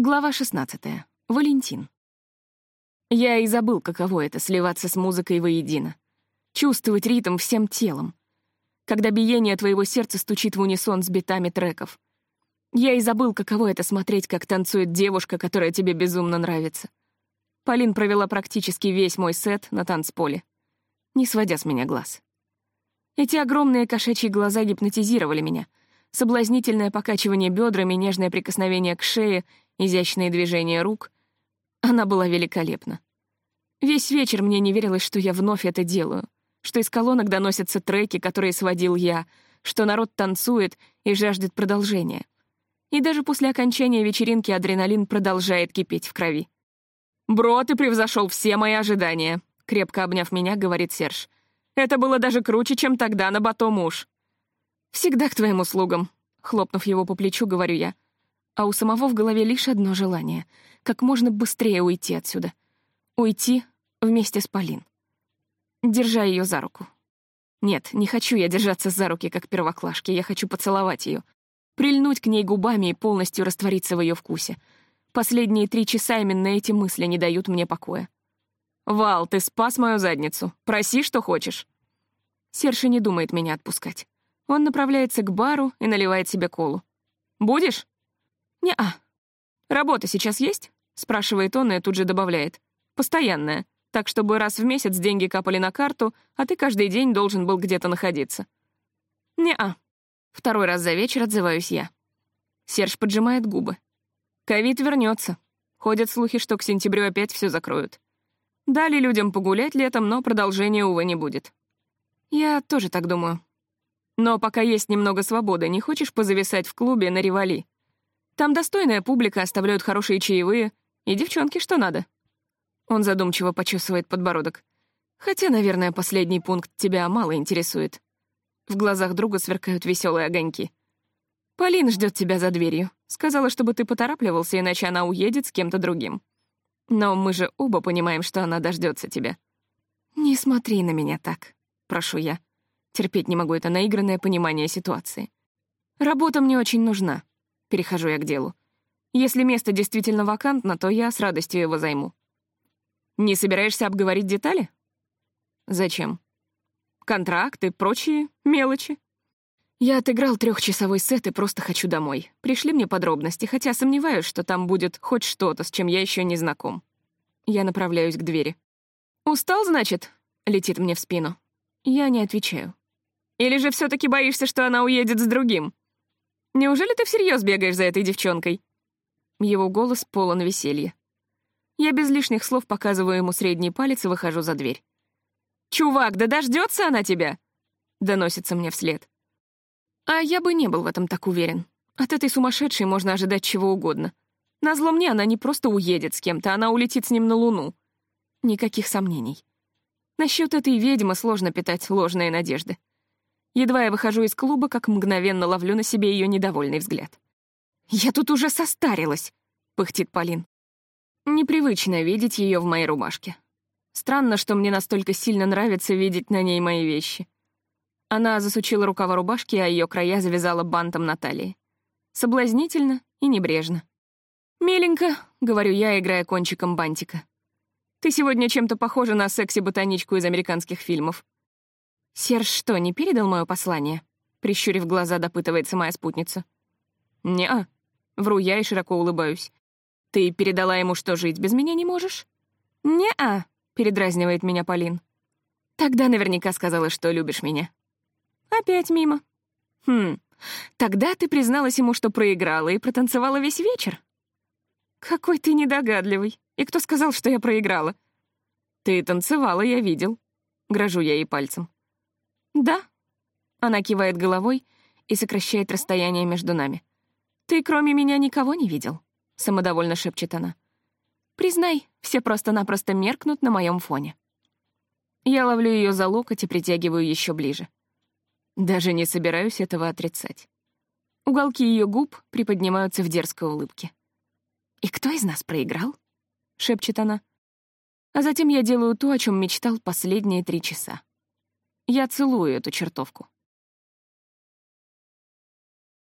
Глава 16. Валентин. Я и забыл, каково это — сливаться с музыкой воедино. Чувствовать ритм всем телом. Когда биение твоего сердца стучит в унисон с битами треков. Я и забыл, каково это — смотреть, как танцует девушка, которая тебе безумно нравится. Полин провела практически весь мой сет на танцполе, не сводя с меня глаз. Эти огромные кошачьи глаза гипнотизировали меня. Соблазнительное покачивание бедрами, нежное прикосновение к шее — изящные движения рук. Она была великолепна. Весь вечер мне не верилось, что я вновь это делаю, что из колонок доносятся треки, которые сводил я, что народ танцует и жаждет продолжения. И даже после окончания вечеринки адреналин продолжает кипеть в крови. «Бро, ты превзошел все мои ожидания», — крепко обняв меня, говорит Серж. «Это было даже круче, чем тогда на Бато муж». «Всегда к твоим услугам», — хлопнув его по плечу, говорю я а у самого в голове лишь одно желание — как можно быстрее уйти отсюда. Уйти вместе с Полин. Держа ее за руку. Нет, не хочу я держаться за руки, как первоклашки, я хочу поцеловать ее, прильнуть к ней губами и полностью раствориться в ее вкусе. Последние три часа именно эти мысли не дают мне покоя. «Вал, ты спас мою задницу. Проси, что хочешь». Серши не думает меня отпускать. Он направляется к бару и наливает себе колу. «Будешь?» «Не-а». «Работа сейчас есть?» — спрашивает он и тут же добавляет. «Постоянная, так чтобы раз в месяц деньги капали на карту, а ты каждый день должен был где-то находиться». «Не-а». Второй раз за вечер отзываюсь я. Серж поджимает губы. Ковид вернется. Ходят слухи, что к сентябрю опять все закроют. Дали людям погулять летом, но продолжения, увы, не будет. Я тоже так думаю. Но пока есть немного свободы, не хочешь позависать в клубе на Ревали? Там достойная публика, оставляют хорошие чаевые, и девчонки что надо. Он задумчиво почесывает подбородок. Хотя, наверное, последний пункт тебя мало интересует. В глазах друга сверкают веселые огоньки. Полин ждет тебя за дверью. Сказала, чтобы ты поторапливался, иначе она уедет с кем-то другим. Но мы же оба понимаем, что она дождется тебя. Не смотри на меня так, прошу я. Терпеть не могу это наигранное понимание ситуации. Работа мне очень нужна. Перехожу я к делу. Если место действительно вакантно, то я с радостью его займу. Не собираешься обговорить детали? Зачем? Контракты, прочие мелочи. Я отыграл трехчасовой сет и просто хочу домой. Пришли мне подробности, хотя сомневаюсь, что там будет хоть что-то, с чем я еще не знаком. Я направляюсь к двери. «Устал, значит?» — летит мне в спину. Я не отвечаю. «Или же все таки боишься, что она уедет с другим?» Неужели ты всерьез бегаешь за этой девчонкой?» Его голос полон веселья. Я без лишних слов показываю ему средний палец и выхожу за дверь. «Чувак, да дождется она тебя!» — доносится мне вслед. А я бы не был в этом так уверен. От этой сумасшедшей можно ожидать чего угодно. Назло мне она не просто уедет с кем-то, она улетит с ним на Луну. Никаких сомнений. Насчет этой ведьмы сложно питать ложные надежды. Едва я выхожу из клуба, как мгновенно ловлю на себе ее недовольный взгляд. «Я тут уже состарилась», — пыхтит Полин. Непривычно видеть ее в моей рубашке. Странно, что мне настолько сильно нравится видеть на ней мои вещи. Она засучила рукава рубашки, а ее края завязала бантом на талии. Соблазнительно и небрежно. «Миленько», — говорю я, играя кончиком бантика. «Ты сегодня чем-то похожа на секси-ботаничку из американских фильмов». «Серж что, не передал мое послание?» Прищурив глаза, допытывается моя спутница. «Не-а». Вру я и широко улыбаюсь. «Ты передала ему, что жить без меня не можешь?» «Не-а», — передразнивает меня Полин. «Тогда наверняка сказала, что любишь меня». «Опять мимо». «Хм, тогда ты призналась ему, что проиграла и протанцевала весь вечер?» «Какой ты недогадливый. И кто сказал, что я проиграла?» «Ты танцевала, я видел». Грожу я ей пальцем. «Да». Она кивает головой и сокращает расстояние между нами. «Ты кроме меня никого не видел?» — самодовольно шепчет она. «Признай, все просто-напросто меркнут на моем фоне». Я ловлю ее за локоть и притягиваю еще ближе. Даже не собираюсь этого отрицать. Уголки ее губ приподнимаются в дерзкой улыбке. «И кто из нас проиграл?» — шепчет она. А затем я делаю то, о чем мечтал последние три часа. Я целую эту чертовку.